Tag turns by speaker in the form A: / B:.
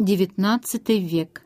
A: XIX век.